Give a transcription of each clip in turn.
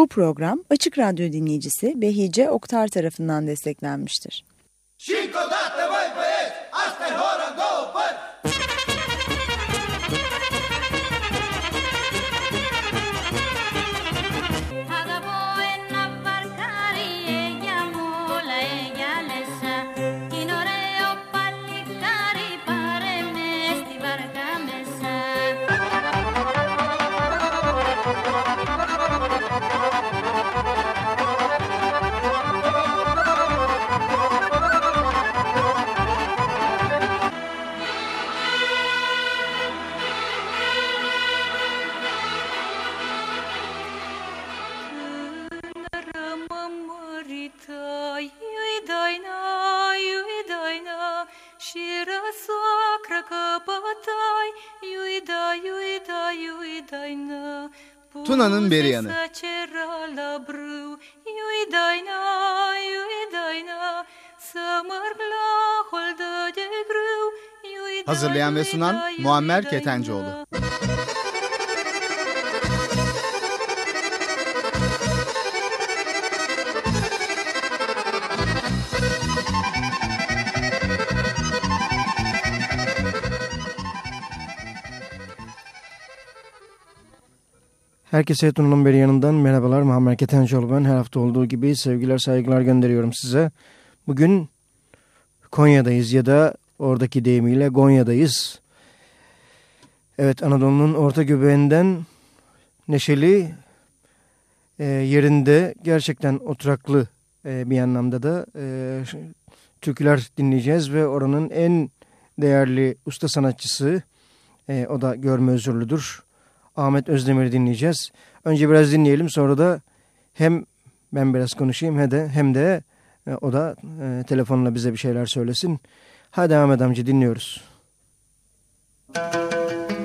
Bu program Açık Radyo dinleyicisi Behice Oktar tarafından desteklenmiştir. Cinco Tuna'nın beri yanı. Hazırlayan ve sunan Muammer Ketencoğlu. Herkese Tuna'nın beri yanından merhabalar. Muhammed Ketencoğlu ben. Her hafta olduğu gibi sevgiler saygılar gönderiyorum size. Bugün Konya'dayız ya da oradaki deyimiyle Gonya'dayız. Evet Anadolu'nun orta göbeğinden neşeli e, yerinde gerçekten oturaklı e, bir anlamda da e, türküler dinleyeceğiz ve oranın en değerli usta sanatçısı e, o da görme özürlüdür. Ahmet Özdemir'i dinleyeceğiz. Önce biraz dinleyelim sonra da hem ben biraz konuşayım hem de, hem de e, o da e, telefonla bize bir şeyler söylesin. Hadi Ahmet amca dinliyoruz. Müzik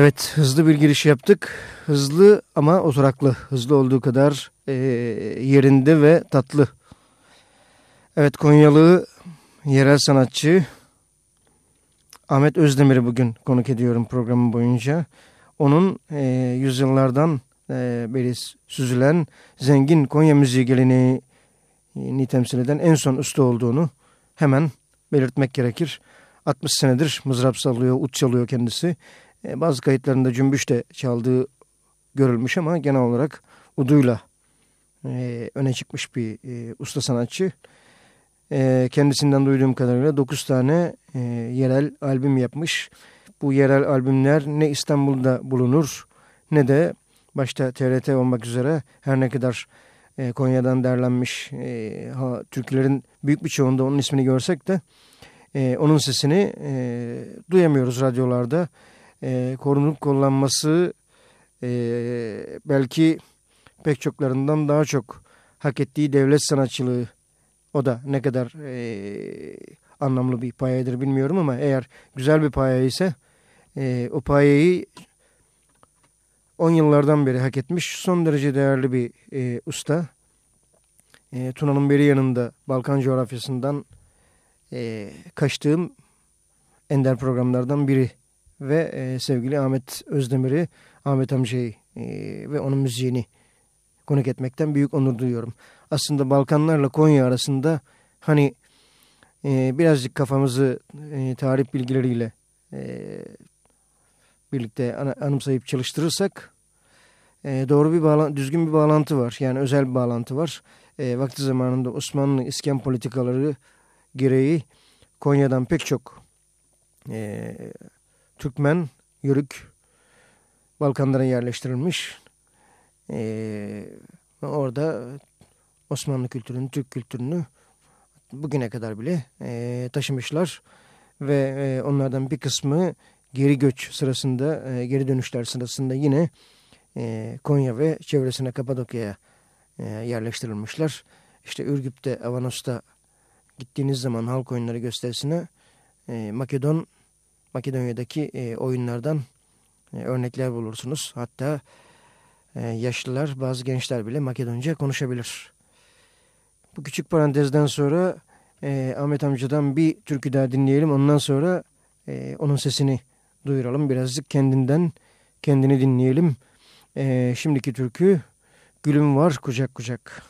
Evet hızlı bir giriş yaptık. Hızlı ama oturaklı. Hızlı olduğu kadar e, yerinde ve tatlı. Evet Konyalı yerel sanatçı Ahmet Özdemir'i bugün konuk ediyorum programın boyunca. Onun e, yüzyıllardan e, beri süzülen zengin Konya müziği geleneğini temsil eden en son usta olduğunu hemen belirtmek gerekir. 60 senedir mızrap sallıyor, ut çalıyor kendisi. E, bazı kayıtlarında cümbüş de çaldığı görülmüş ama genel olarak uduyla e, öne çıkmış bir e, usta sanatçı. Kendisinden duyduğum kadarıyla 9 tane yerel albüm yapmış. Bu yerel albümler ne İstanbul'da bulunur ne de başta TRT olmak üzere her ne kadar Konya'dan derlenmiş e, ha, türkülerin büyük bir çoğunda onun ismini görsek de onun sesini duyamıyoruz radyolarda. E, korunup kullanması e, belki pek çoklarından daha çok hak ettiği devlet sanatçılığı o da ne kadar e, anlamlı bir payedir bilmiyorum ama eğer güzel bir paye ise e, o payeyi 10 yıllardan beri hak etmiş son derece değerli bir e, usta. E, Tuna'nın beri yanında Balkan coğrafyasından e, kaçtığım ender programlardan biri ve e, sevgili Ahmet Özdemir'i, Ahmet amcayı e, ve onun müziğini konuk etmekten büyük onur duyuyorum. Aslında Balkanlarla Konya arasında hani e, birazcık kafamızı e, tarih bilgileriyle e, birlikte an anımsayıp çalıştırırsak e, doğru bir düzgün bir bağlantı var. Yani özel bir bağlantı var. E, vakti zamanında Osmanlı iskan politikaları gereği Konya'dan pek çok e, Türkmen, Yörük Balkanlara yerleştirilmiş. E, orada Osmanlı kültürünü, Türk kültürünü bugüne kadar bile e, taşımışlar. Ve e, onlardan bir kısmı geri göç sırasında, e, geri dönüşler sırasında yine e, Konya ve çevresine Kapadokya'ya e, yerleştirilmişler. İşte Ürgüp'te, Avanos'ta gittiğiniz zaman halk oyunları gösterisine e, Makedon, Makedonya'daki e, oyunlardan e, örnekler bulursunuz. Hatta e, yaşlılar, bazı gençler bile Makedonca konuşabilir. Bu küçük parantezden sonra e, Ahmet amcadan bir türkü daha dinleyelim. Ondan sonra e, onun sesini duyuralım. Birazcık kendinden kendini dinleyelim. E, şimdiki türkü Gülüm Var Kucak Kucak.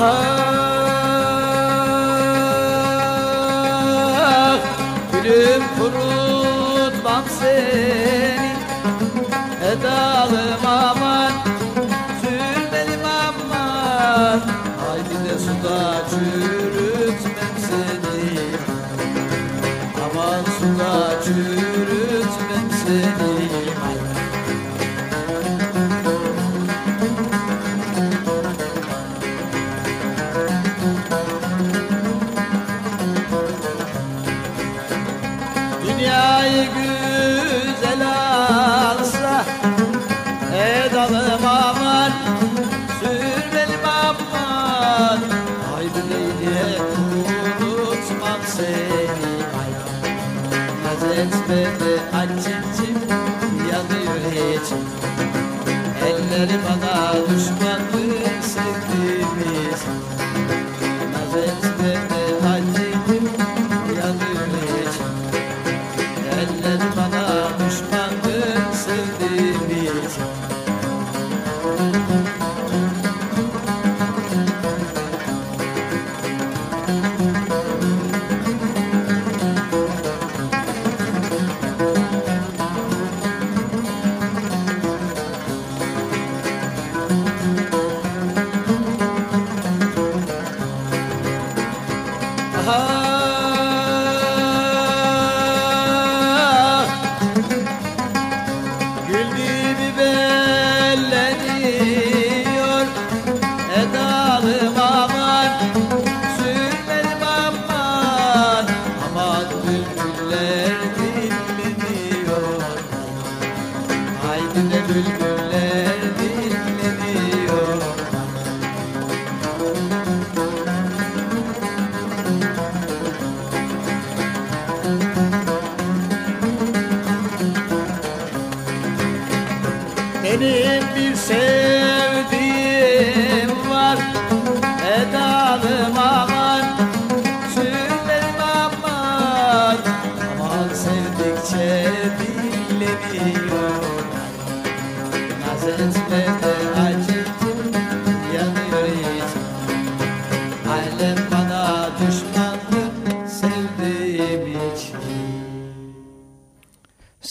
huh heart.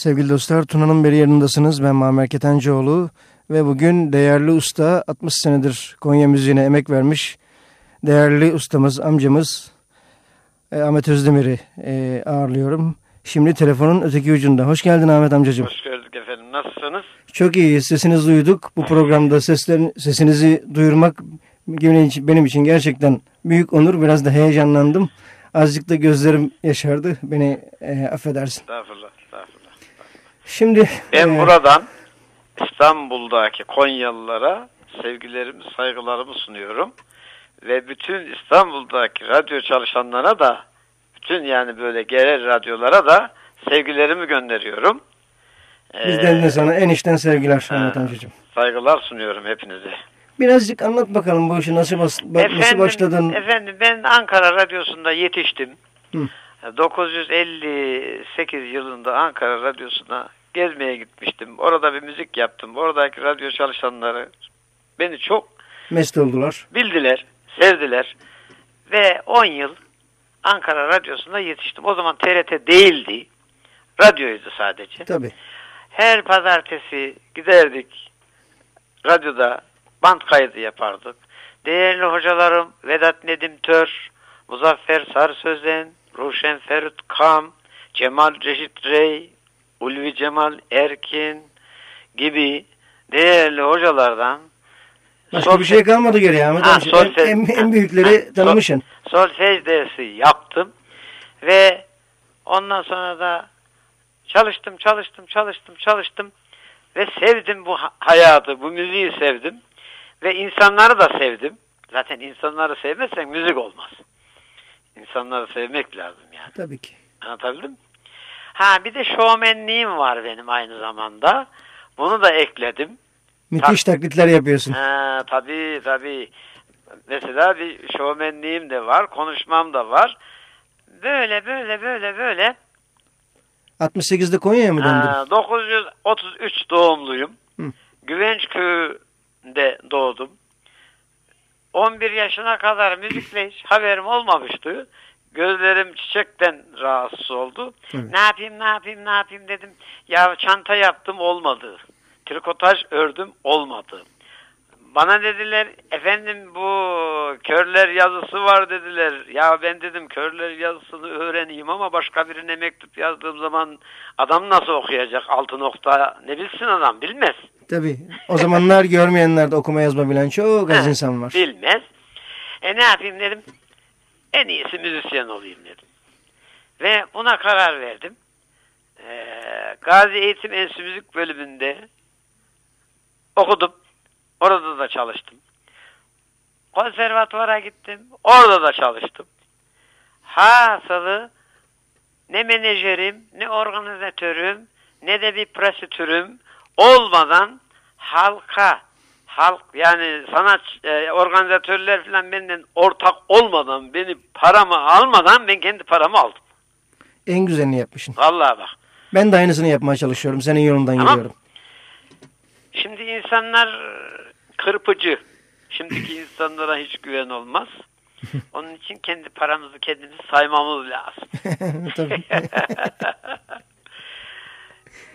Sevgili dostlar Tuna'nın beri yanındasınız. Ben Mamer Ketencoğlu ve bugün değerli usta 60 senedir Konya müziğine emek vermiş değerli ustamız, amcamız e, Ahmet Özdemir'i e, ağırlıyorum. Şimdi telefonun öteki ucunda. Hoş geldin Ahmet amcacığım. Hoş gördük efendim. Nasılsınız? Çok iyi. Sesinizi duyduk. Bu programda seslerin, sesinizi duyurmak benim için, gerçekten büyük onur. Biraz da heyecanlandım. Azıcık da gözlerim yaşardı. Beni e, affedersin. Estağfurullah. Şimdi Ben e, buradan İstanbul'daki Konyalılara sevgilerimi, saygılarımı sunuyorum. Ve bütün İstanbul'daki radyo çalışanlara da bütün yani böyle genel radyolara da sevgilerimi gönderiyorum. bizden de Ee, sana en içten sevgiler ha, Ahmet amcacığım. Saygılar sunuyorum hepinize. Birazcık anlat bakalım bu işi nasıl, bas, bak- nasıl başladın? Efendim ben Ankara Radyosu'nda yetiştim. Hı. 958 yılında Ankara Radyosu'na gezmeye gitmiştim. Orada bir müzik yaptım. Oradaki radyo çalışanları beni çok Mest oldular. bildiler, sevdiler. Ve 10 yıl Ankara Radyosu'nda yetiştim. O zaman TRT değildi. Radyoydu sadece. Tabii. Her pazartesi giderdik radyoda band kaydı yapardık. Değerli hocalarım Vedat Nedim Tör, Muzaffer Sarı Sözen, Ruşen Ferit Kam, Cemal Reşit Rey, Ulvi Cemal Erkin gibi değerli hocalardan Başka sol- bir şey kalmadı geriye Ahmet Ha, amca. sol En, en, büyükleri ha, tanımışsın. sol secdesi yaptım ve ondan sonra da çalıştım, çalıştım, çalıştım, çalıştım ve sevdim bu ha- hayatı, bu müziği sevdim ve insanları da sevdim. Zaten insanları sevmezsen müzik olmaz. İnsanları sevmek lazım yani. Tabii ki. Anlatabildim mi? Ha bir de şovmenliğim var benim aynı zamanda. Bunu da ekledim. Müthiş taklitler yapıyorsun. Ha, tabii tabii. Mesela bir şovmenliğim de var, konuşmam da var. Böyle böyle böyle böyle. 68'de Konya'ya mı döndün? Ha, 933 doğumluyum. Hı. Güvenç köyünde doğdum. 11 yaşına kadar müzikle hiç haberim olmamıştı. Gözlerim çiçekten rahatsız oldu. Evet. Ne yapayım ne yapayım ne yapayım dedim. Ya çanta yaptım olmadı. Trikotaj ördüm olmadı. Bana dediler efendim bu körler yazısı var dediler. Ya ben dedim körler yazısını öğreneyim ama başka birine mektup yazdığım zaman adam nasıl okuyacak? Altı nokta ne bilsin adam bilmez. Tabii. O zamanlar görmeyenler de okuma yazma bilen çok az insan var. Bilmez. E ne yapayım dedim. En iyisi müzisyen olayım dedim. Ve buna karar verdim. Ee, Gazi Eğitim Enstitüsü Müzik bölümünde okudum. Orada da çalıştım. Konservatuvara gittim. Orada da çalıştım. Hasılı ne menajerim, ne organizatörüm, ne de bir prosedürüm olmadan halka, halk yani sanat e, organizatörler falan benden ortak olmadan, beni paramı almadan ben kendi paramı aldım. En güzelini yapmışsın. Vallahi bak. Ben de aynısını yapmaya çalışıyorum. Senin yolundan Tamam. yürüyorum. Şimdi insanlar kırpıcı. Şimdiki insanlara hiç güven olmaz. Onun için kendi paramızı kendimiz saymamız lazım. Tabii.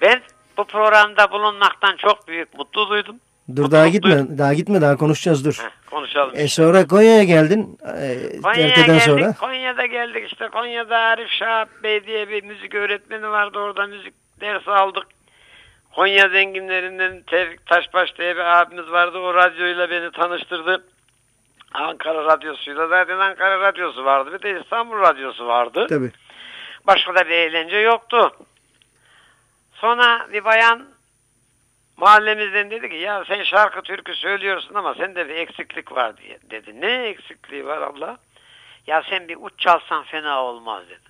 ben bu programda bulunmaktan çok büyük mutlu duydum. Dur daha Mutluluk duydum. gitme. Daha gitme daha konuşacağız dur. Heh, konuşalım. E sonra Konya'ya geldin. E, Konya'ya geldik. sonra. Konya'da geldik işte. Konya'da Arif Şahap Bey diye bir müzik öğretmeni vardı. Orada müzik dersi aldık. Konya zenginlerinden Tevfik Taşbaş diye bir abimiz vardı. O radyoyla beni tanıştırdı. Ankara Radyosu'yla. Zaten Ankara Radyosu vardı. Bir de İstanbul Radyosu vardı. Tabii. Başka da bir eğlence yoktu. Sonra bir bayan mahallemizden dedi ki ya sen şarkı türkü söylüyorsun ama sende bir eksiklik var diye dedi. Ne eksikliği var abla? Ya sen bir ut çalsan fena olmaz dedi.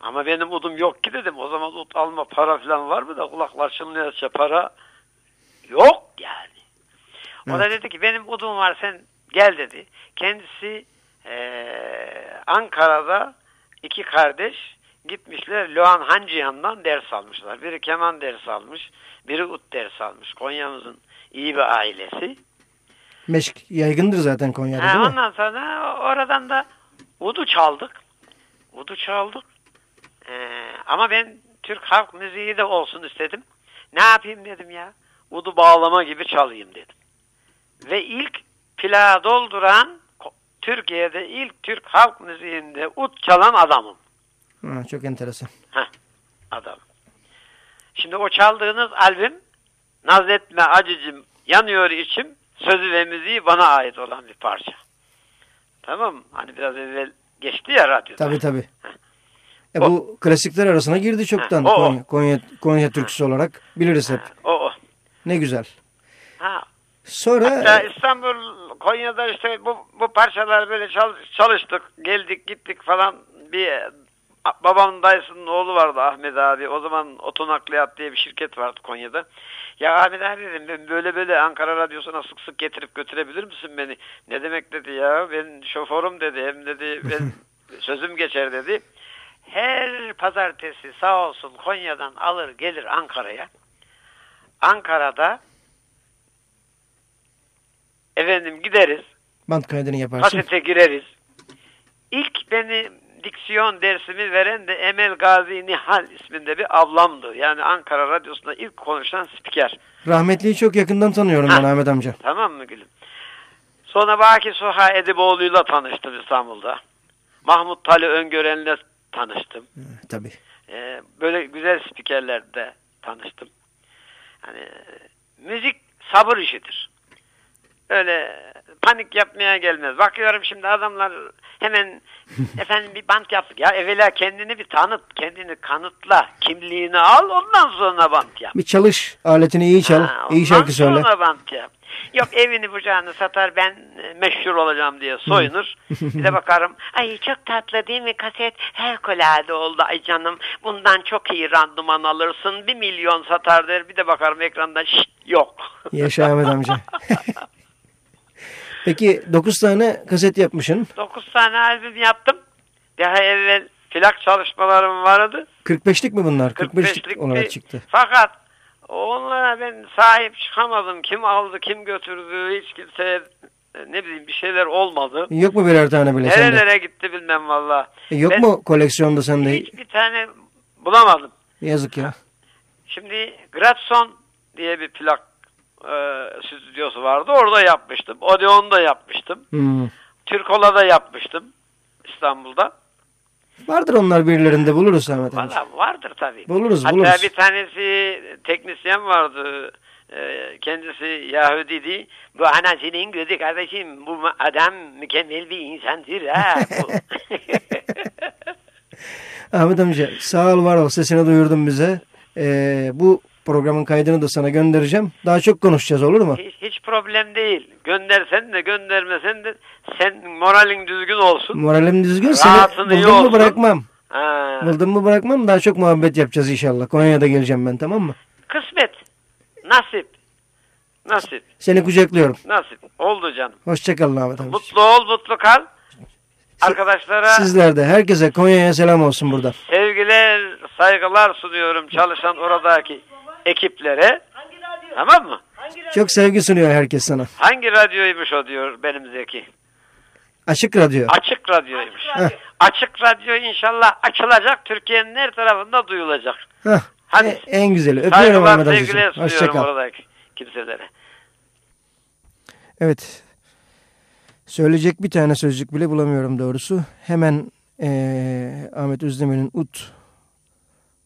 Ama benim udum yok ki dedim. O zaman ut alma para falan var mı da kulaklar çınlayacak para yok yani. O da dedi ki benim udum var sen gel dedi. Kendisi eee, Ankara'da iki kardeş gitmişler Lohan Hancıyan'dan ders almışlar. Biri keman dersi almış, biri ut dersi almış. Konya'mızın iyi bir ailesi. Meşk yaygındır zaten Konya'da Ha, değil mi? ondan sonra oradan da udu çaldık. Udu çaldık. Ee, ama ben Türk halk müziği de olsun istedim. Ne yapayım dedim ya. Udu bağlama gibi çalayım dedim. Ve ilk plağı dolduran Türkiye'de ilk Türk halk müziğinde ut çalan adamım. Ha, çok enteresan. Heh, adam. Şimdi o çaldığınız albüm Nazetme Acıcım Yanıyor içim sözü ve müziği bana ait olan bir parça. Tamam? Hani biraz evvel geçti ya radyoda. Tabii tabii. E, bu klasikler arasına girdi çoktan Ha, o. Konya, Konya, Konya türküsü olarak. Biliriz hep. O o. Ne güzel. Ha. Sonra Hatta İstanbul, Konya'da işte bu, bu parçalar böyle çal- çalıştık, geldik gittik falan bir babamın dayısının oğlu vardı Ahmet abi. O zaman Otonakliyat diye bir şirket vardı Konya'da. Ya Ahmet abi dedim ben böyle böyle Ankara Radyosu'na sık sık getirip götürebilir misin beni? Ne demek dedi ya ben şoförüm dedi hem dedi ben sözüm geçer dedi. Her pazartesi sağ olsun Konya'dan alır gelir Ankara'ya. Ankara'da efendim gideriz. band kaydını yaparsın. Kasete gireriz. İlk beni diksiyon dersimi veren de Emel Gazi Nihal isminde bir ablamdı. Yani Ankara Radyosu'nda ilk konuşan spiker. Rahmetliyi çok yakından tanıyorum ben Ha. Ahmet amca. Tamam mı gülüm? Sonra Baki Suha Ediboğlu'yla tanıştım İstanbul'da. Mahmut Tali Öngören'le tanıştım. Ha, Tabii. Ee, böyle güzel spikerlerle tanıştım. Yani müzik sabır işidir. Öyle panik yapmaya gelmez. Bakıyorum şimdi adamlar hemen efendim bir bant yaptık. Ya evvela kendini bir tanıt, kendini kanıtla, kimliğini al ondan sonra bant yap. Bir çalış. Aletini iyi çal. Ha, iyi ondan şarkı söyle. sonra bant yap. Yok evini bucağını satar ben e, meşhur olacağım diye soyunur. bir de bakarım ay çok tatlı değil mi kaset harikulade oldu ay canım bundan çok iyi randıman alırsın bir milyon satar der. Bir de bakarım ekranda şşt yok. Yaşa Ahmet amca. Peki 9 tane kaset yapmışsın. 9 tane albüm yaptım. Daha evvel plak çalışmalarım vardı. 45'lik mi bunlar? 45'lik 45'lik olarak çıktı. Fakat onlara ben sahip çıkamadım. Kim aldı, kim götürdü hiç kimse ne bileyim bir şeyler olmadı. Yok mu birer tane bile sende? Nerelere gitti bilmem valla. E, yok Ben mu koleksiyonda sende? Hiçbir tane bulamadım. Yazık ya. Şimdi Gratson diye bir plak e, stüdyosu vardı. Orada yapmıştım. Odeon'da yapmıştım. Hmm. Türkola'da yapmıştım. İstanbul'da. Vardır onlar birilerinde buluruz Ahmet amca. Valla vardır tabii. Buluruz, Hatta buluruz. bir tanesi teknisyen vardı. Ee, kendisi Yahudiydi. Bu anasının gözü kardeşim. Bu adam mükemmel bir insandır. Ha. Ahmet amca sağ ol var ol sesini duyurdun bize. Ee, bu programın kaydını da sana göndereceğim. Daha çok konuşacağız olur mu? hiç, hiç problem değil. Göndersen de göndermesen de sen moralin düzgün olsun. Moralim düzgün. Rahatın Seni buldum mu bırakmam. Ha. Buldum mu bırakmam. Daha çok muhabbet yapacağız inşallah. Konya'da geleceğim ben tamam mı? Kısmet. Nasip. Nasip. Seni kucaklıyorum. Nasip. Oldu canım. Hoşçakalın Ahmet amca. Mutlu ol, mutlu kal. Arkadaşlara Sizler de herkese Konya'ya selam olsun burada. sevgiler, saygılar sunuyorum çalışan oradaki ekiplere. Tamam mı? Çok sevgi sunuyor herkes sana. Hangi radyoymuş o diyor benim Zeki. Açık Radyo. Açık radyoymuş. Heh. Açık radyo inşallah açılacak. Türkiye'nin her tarafında duyulacak. Heh, Hadi. e- en güzeli. Öpüyorum Ahmet amcacığım. Hoşçakal. oradaki kimselere. Evet. Söyleyecek bir tane sözcük bile bulamıyorum doğrusu. Hemen eee, Ahmet Özdemir'in Ut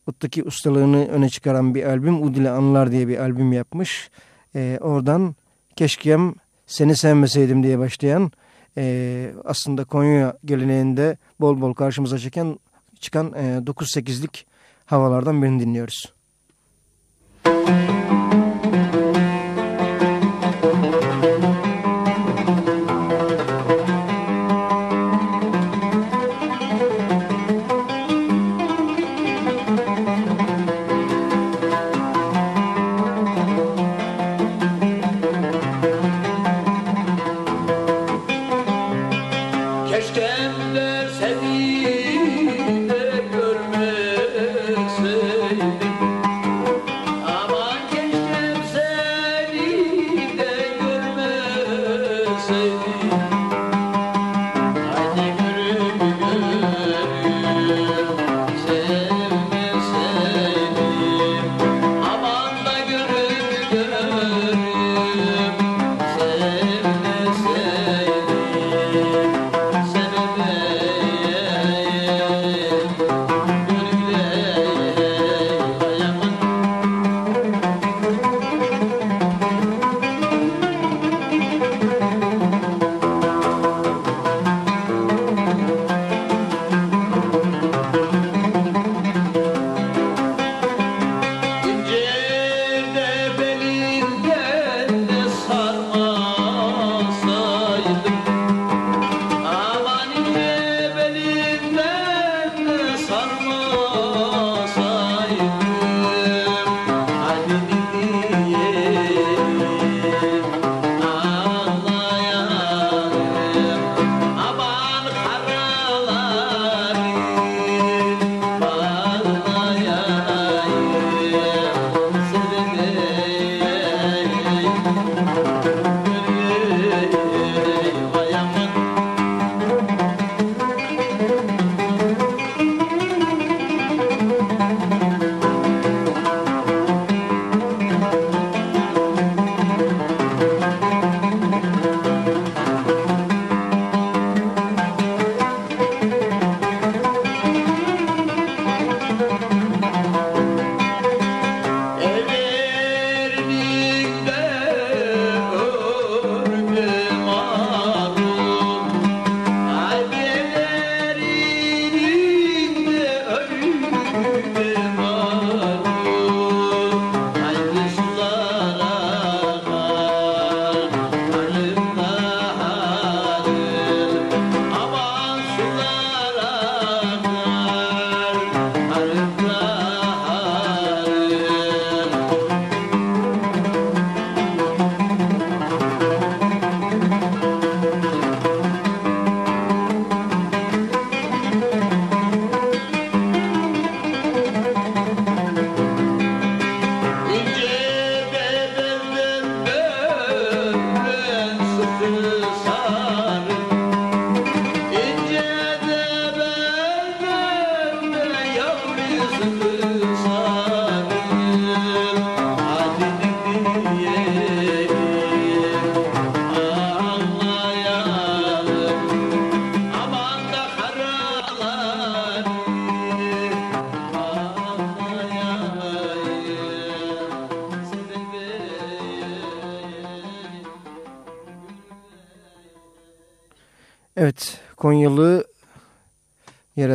Ut'taki ustalığını öne çıkaran bir albüm. Ud ile Anılar diye bir albüm yapmış. Eee, oradan Keşkem Seni Sevmeseydim diye başlayan eee, aslında Konya geleneğinde bol bol karşımıza çıkan, çıkan eee, 9-8'lik havalardan birini dinliyoruz. Keşkemler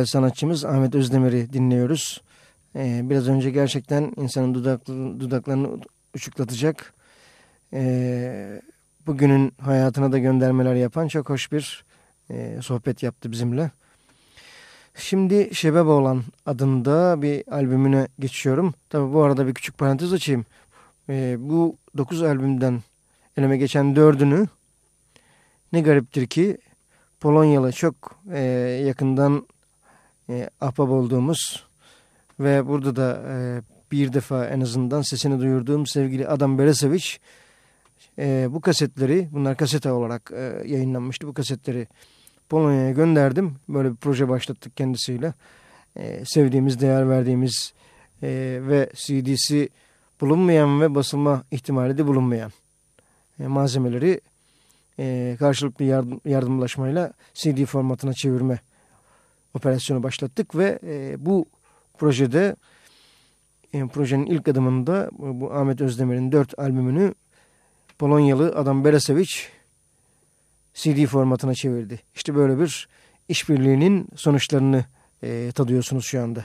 yerel sanatçımız Ahmet Özdemir'i dinliyoruz. Ee, biraz önce gerçekten insanın dudaklarını uçuklatacak, ee, bugünün hayatına da göndermeler yapan çok hoş bir e, sohbet yaptı bizimle. Şimdi Şebebe olan adında bir albümüne geçiyorum. Tabi bu arada bir küçük parantez açayım. Ee, bu 9 albümden elime geçen dördünü ne gariptir ki Polonyalı çok e, yakından e, ahbap olduğumuz ve burada da e, bir defa en azından sesini duyurduğum sevgili Adam Beresevic e, bu kasetleri bunlar kasete olarak e, yayınlanmıştı. Bu kasetleri Polonya'ya gönderdim. Böyle bir proje başlattık kendisiyle. E, sevdiğimiz değer verdiğimiz e, ve CD'si bulunmayan ve basılma ihtimali de bulunmayan e, malzemeleri e, karşılıklı yardım, yardımlaşmayla CD formatına çevirme operasyonu başlattık ve e, bu projede e, projenin ilk adımında bu Ahmet Özdemir'in dört albümünü Polonyalı Adam Beresevic CD formatına çevirdi. İşte böyle bir işbirliğinin sonuçlarını e, tadıyorsunuz şu anda.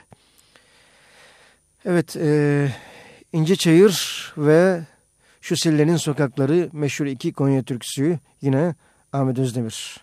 Evet, e, İnce Çayır ve şu Sillenin Sokakları meşhur iki Konya türküsü yine Ahmet Özdemir.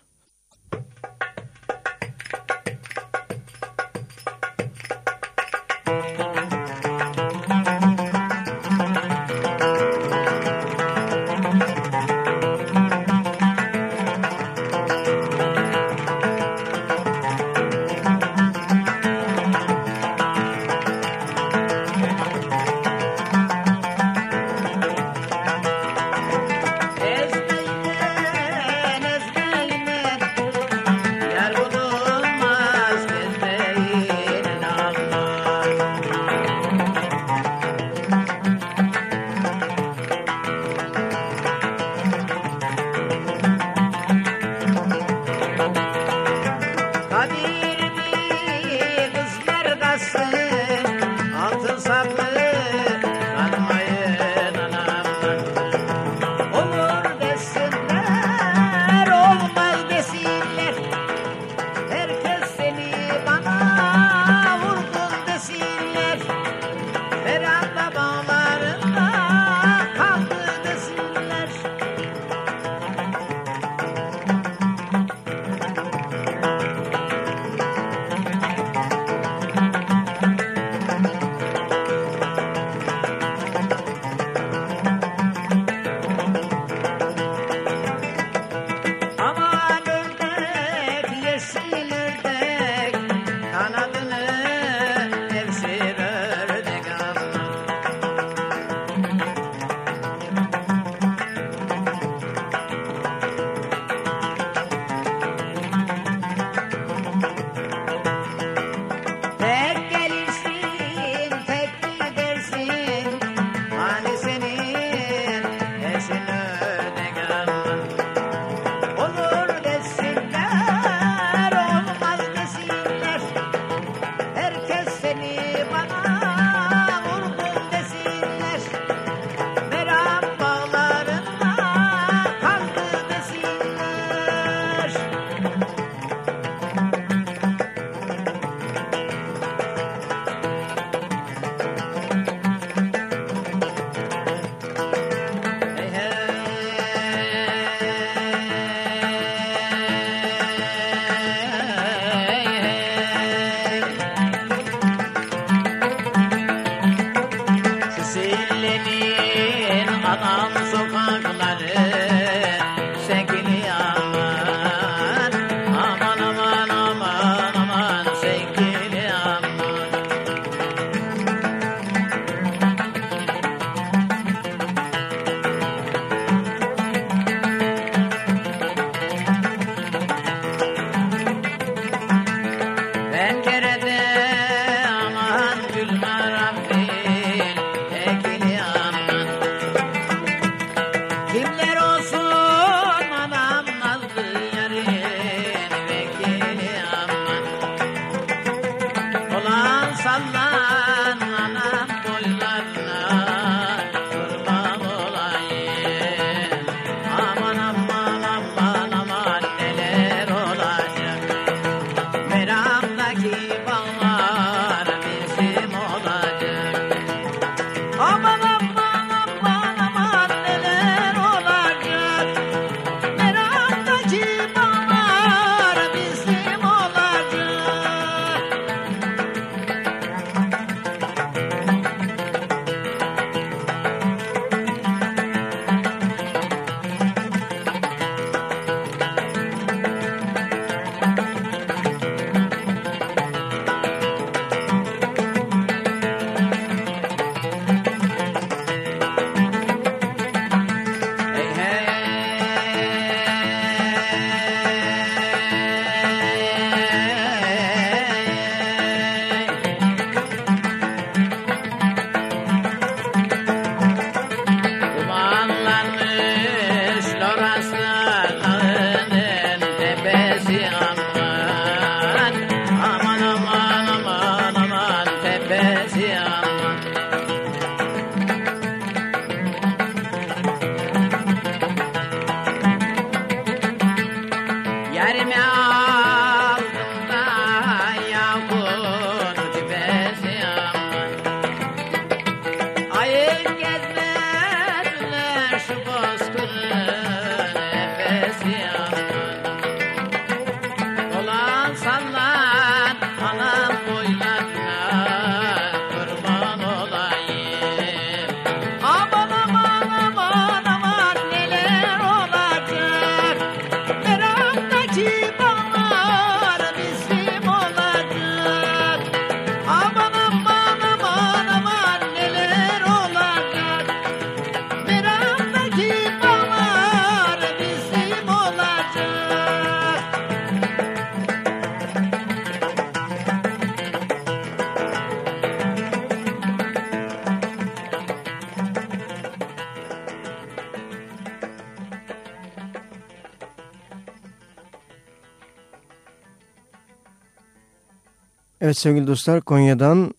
Evet sevgili dostlar Konya'dan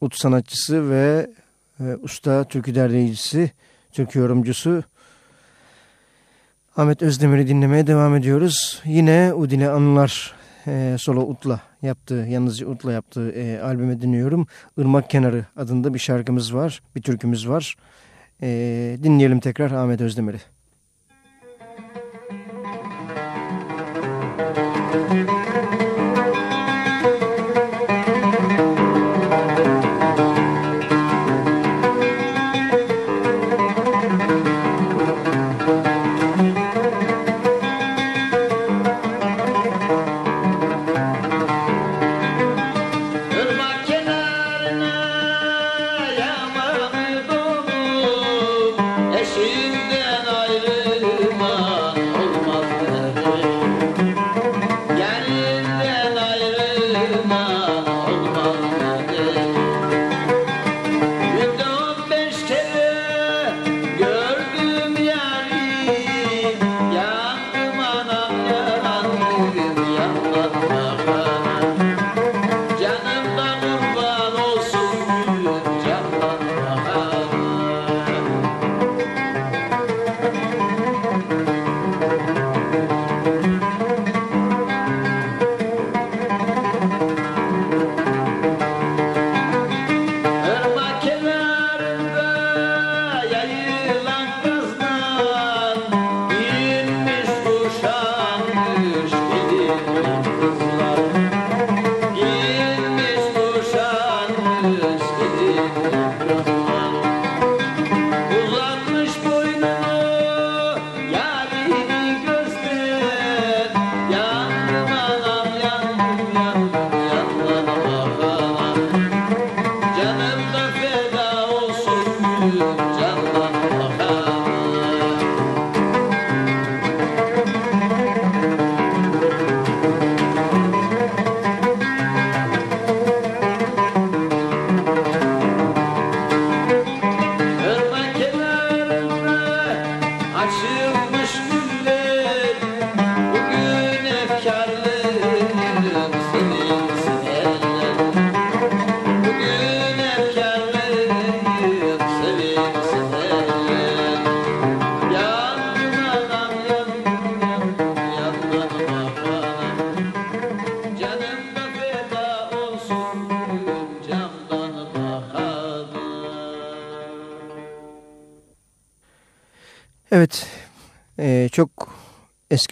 ut sanatçısı ve e, usta türkü derleyicisi, türkü yorumcusu Ahmet Özdemir'i dinlemeye devam ediyoruz. Yine Udine Anılar e, solo utla yaptığı, yalnızca utla yaptığı e, albüme dinliyorum. Irmak Kenarı adında bir şarkımız var, bir türkümüz var. E, dinleyelim tekrar Ahmet Özdemir'i.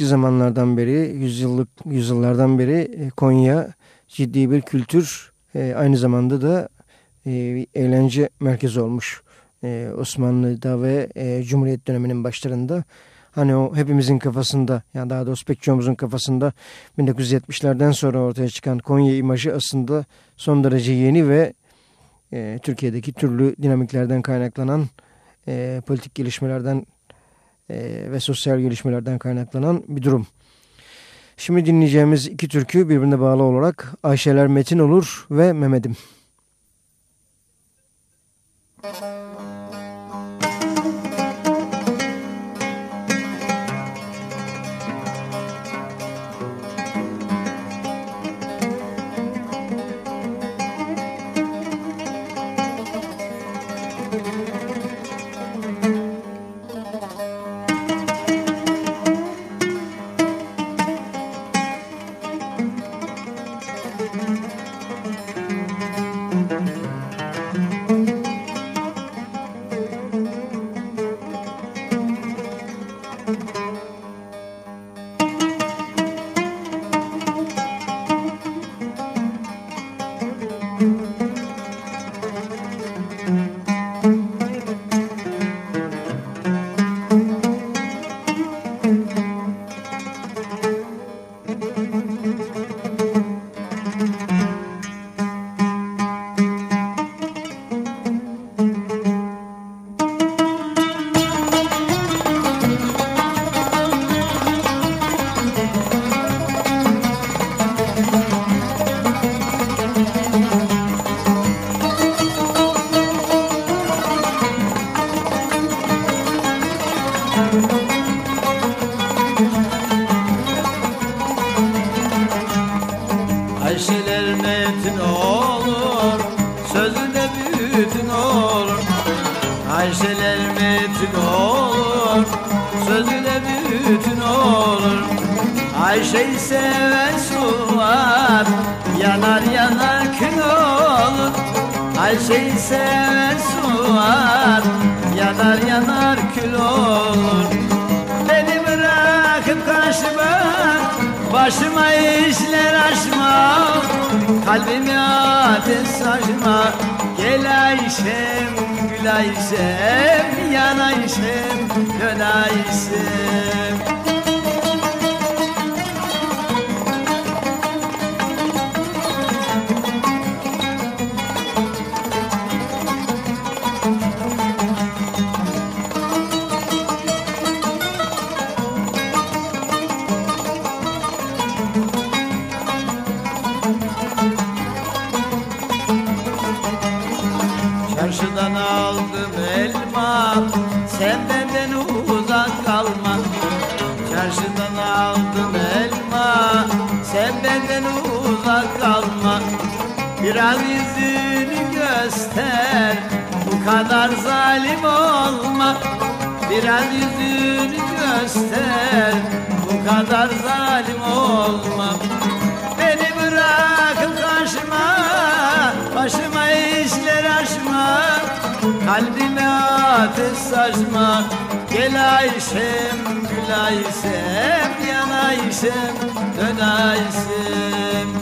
Eski zamanlardan beri, yüzyıllık yüzyıllardan beri e, Konya ciddi bir kültür, e, aynı zamanda da e, eğlence merkezi olmuş. Osmanlı'da ve Cumhuriyet döneminin başlarında. Hani o hepimizin kafasında, yani daha doğrusu pek çoğumuzun kafasında 1970'lerden sonra ortaya çıkan Konya imajı aslında son derece yeni ve e, Türkiye'deki türlü dinamiklerden kaynaklanan e, politik gelişmelerden e, ve sosyal gelişmelerden kaynaklanan bir durum. Şimdi dinleyeceğimiz iki türkü birbirine bağlı olarak Ayşeler Metin Olur ve Mehmet'im. Müzik Ayşe'yi seven sular Yanar yanar kül olur. Ayşe'yi seven sular Yanar yanar kül olur. Beni bırakıp kaçma Başıma işler açma. Kalbimi ateş saçma Gel Ayşem, gül Ayşem Yan Biraz yüzünü göster Bu kadar zalim olma. Biraz yüzünü göster Bu kadar zalim olma. Beni bırakıp kaçma Başıma işler açma. Kalbime ateş saçma Gel Ayşem, gül Ayşem Yan Ayşem, dön Ayşem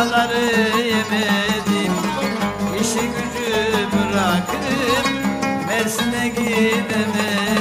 Paraları yemedim İşi gücü bırakıp Mersin'e gidemedim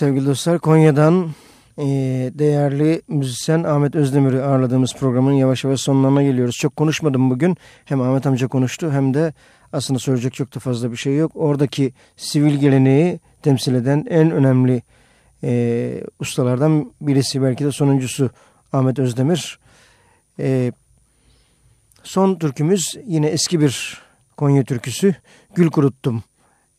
sevgili dostlar Konya'dan e, değerli müzisyen Ahmet Özdemir'i ağırladığımız programın yavaş yavaş sonlarına geliyoruz. Çok konuşmadım bugün. Hem Ahmet amca konuştu hem de aslında söyleyecek çok da fazla bir şey yok. Oradaki sivil geleneği temsil eden en önemli e, ustalardan birisi belki de sonuncusu Ahmet Özdemir. E, son türkümüz yine eski bir Konya türküsü Gül Kuruttum.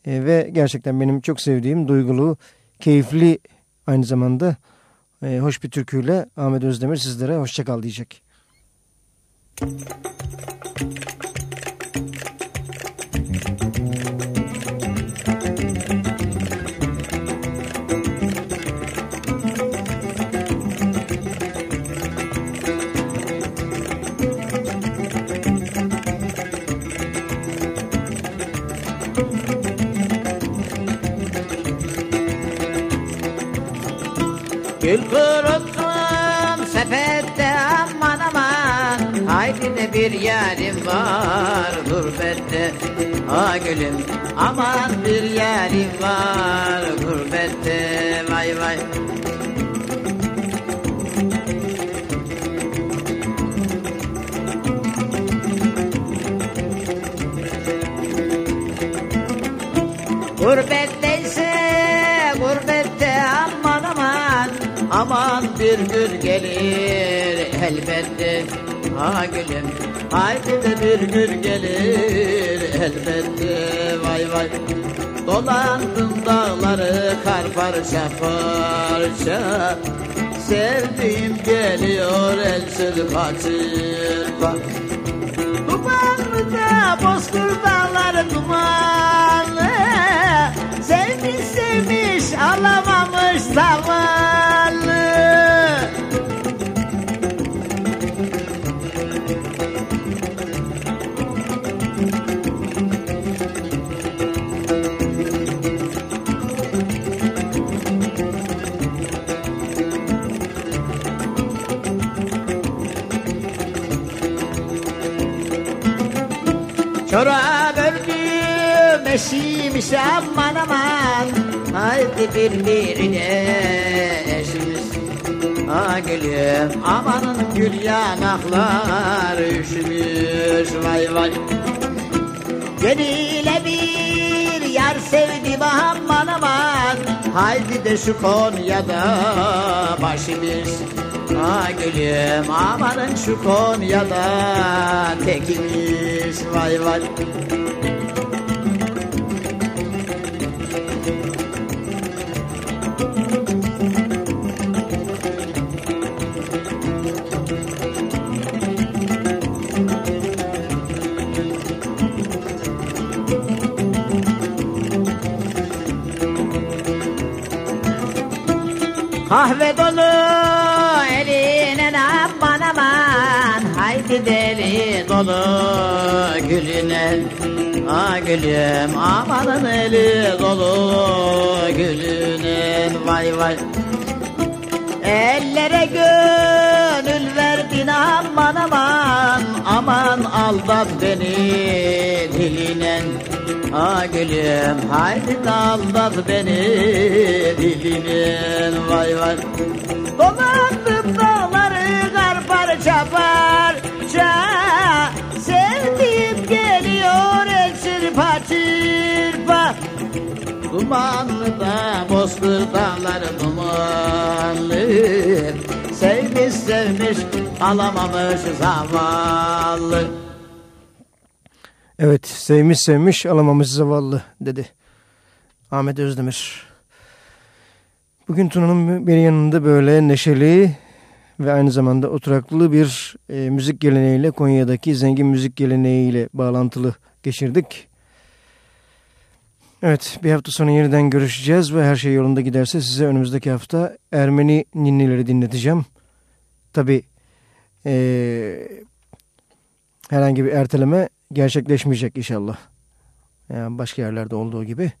E, ve gerçekten benim çok sevdiğim duygulu, keyifli aynı zamanda e, hoş bir türküyle Ahmet Özdemir sizlere hoşçakal diyecek. Müzik Gül kuruttum sepette aman aman. Haydi de bir yarim var gurbette. Ha gülüm aman bir yarim var gurbette. Vay vay. Gurbette aman bir gün gelir elbette. Ha gülüm haydi de bir gün gelir elbette. Vay vay. Dolandım dağları kar parça parça. Sevdiğim geliyor el çırpa çırpa Dumanlı da bozkır dağları dumanlı Sevmiş sevmiş alamamış zavallı eşiymiş aman aman Haydi birbirine eşimiz Ha gülüm amanın gül yanaklar üşümüş. Vay vay. Gönüle bir yar sevdim aman aman Haydi de şu Konya'da başımız Ha gülüm amanın şu Konya'da tekimiz vay vay dolu gülüne Ah gülüm amanın eli dolu gülüne. Vay vay. Ellere gönül verdin aman aman Aman aldat beni diline. Ha gülüm haydi aldat beni dilinin vay vay. Dolandım dağları kar parça parça Sevdiğim geliyor el çırpa çırpa Dumanlı da bozkır dağları dumanlı. Sevmiş sevmiş alamamış zavallı. Evet sevmiş sevmiş alamamış zavallı dedi Ahmet Özdemir. Bugün Tuna'nın bir yanında böyle neşeli ve aynı zamanda oturaklı bir e, müzik geleneğiyle Konya'daki zengin müzik geleneğiyle bağlantılı geçirdik. Evet bir hafta sonra yeniden görüşeceğiz ve her şey yolunda giderse size önümüzdeki hafta Ermeni ninnileri dinleteceğim. Tabi e, herhangi bir erteleme gerçekleşmeyecek inşallah. Yani başka yerlerde olduğu gibi.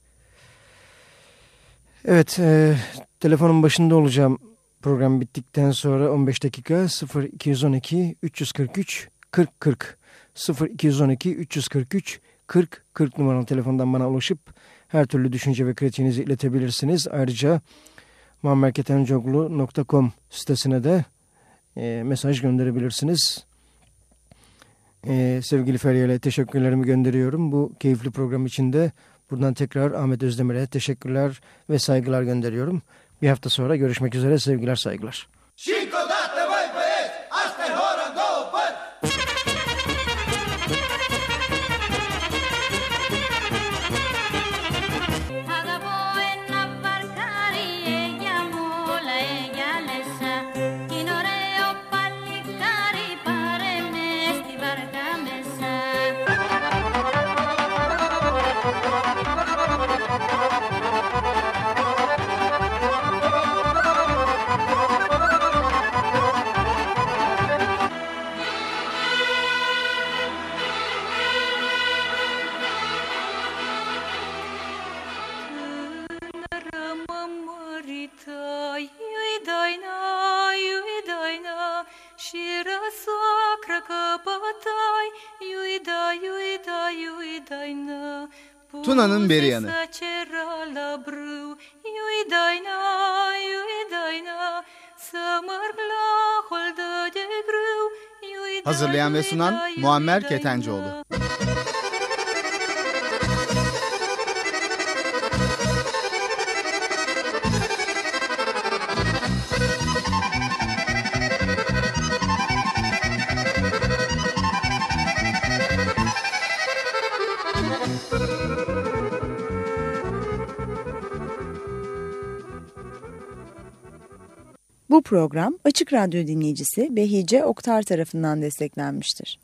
Evet, e, telefonun başında olacağım program bittikten sonra 15 dakika 0212 343 40 40 0212 343 40 40 numaralı telefondan bana ulaşıp her türlü düşünce ve kritiğinizi iletebilirsiniz. Ayrıca muammerketencoglu.com sitesine de e, mesaj gönderebilirsiniz. E, sevgili Feryal'e teşekkürlerimi gönderiyorum. Bu keyifli program için de buradan tekrar Ahmet Özdemir'e teşekkürler ve saygılar gönderiyorum. Bir hafta sonra görüşmek üzere sevgiler saygılar. Tuna'nın beri yanı. Hazırlayan ve sunan Muammer Ketencoğlu. Bu program Açık Radyo dinleyicisi Behice Oktar tarafından desteklenmiştir.